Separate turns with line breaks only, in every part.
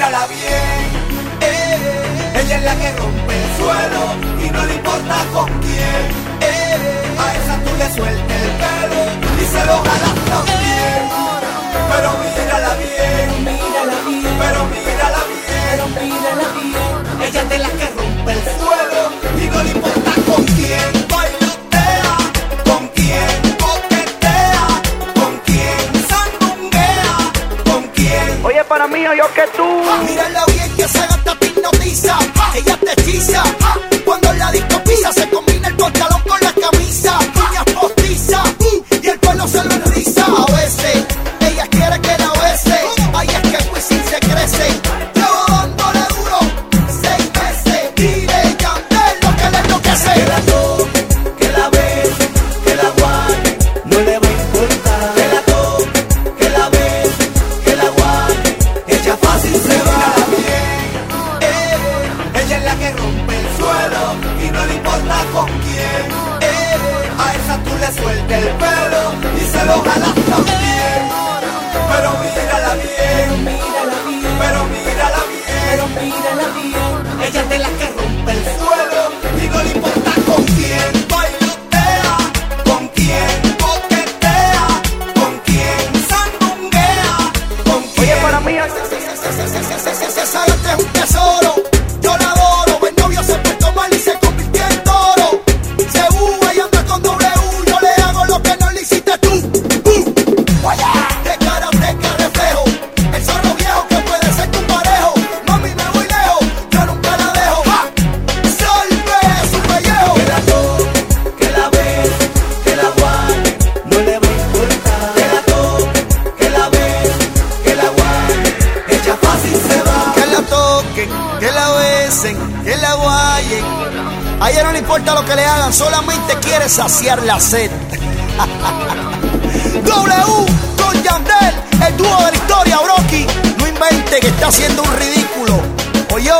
mírala bien. Eh, ella es la que rompe el suelo y no le importa con quién. Eh, a esa tú le sueltes el pelo y se lo jalas también. Pero mírala bien,
Mírala bien,
pero mírala bien.
pero mírala bien.
Para mí, yo que tú.
Jalas también. Pero mírala bien,
Mírala bien,
pero mírala bien.
pero mírala bien.
Ella es de
que la besen, que la guayen. A ella no le importa lo que le hagan, solamente quiere saciar la sed. W con Yandel, el dúo de la historia, Brocky. No invente que está haciendo un ridículo. Oye,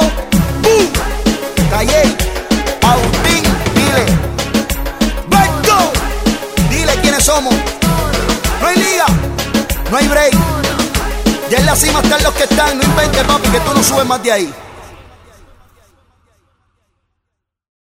¡Bum! Calle, Agustín, dile. Vengo, dile quiénes somos. No hay liga, no hay break. Ya en la cima están los que están. No inventes, papi, que tú no subes más de ahí.